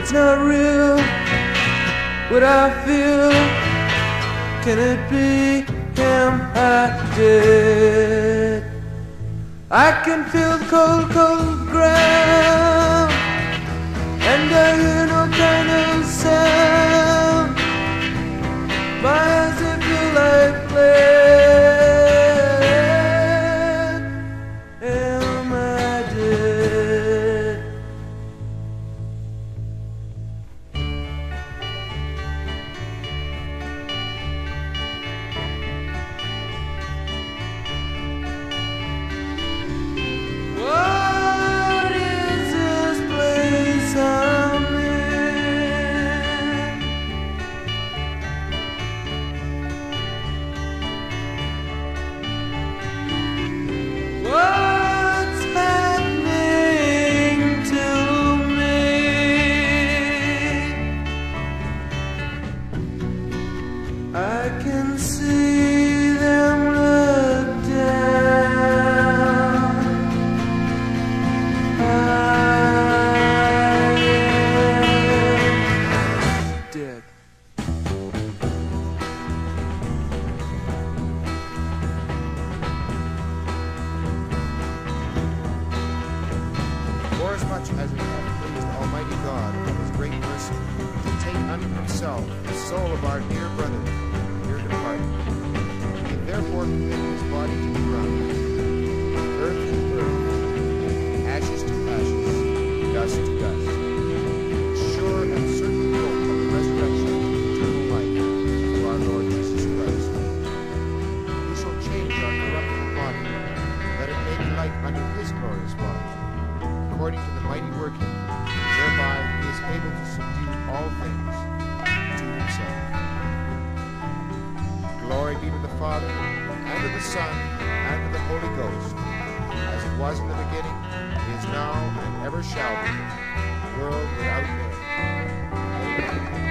It's not real what I feel. Can it be him I did? I can feel the cold, cold ground, as much as it hath Almighty God of his great mercy to take unto himself the soul of our dear brother, here departed, he therefore committed his body to the ground, earth to earth, ashes to ashes, dust to dust. Sure and certain hope of the resurrection and eternal life of our Lord Jesus Christ, who shall change our corruptible body, that it may be like unto his glorious body according to the mighty working, whereby he is able to subdue all things to himself. Glory be to the Father, and to the Son, and to the Holy Ghost, as it was in the beginning, is now, and ever shall be, world without end. Amen.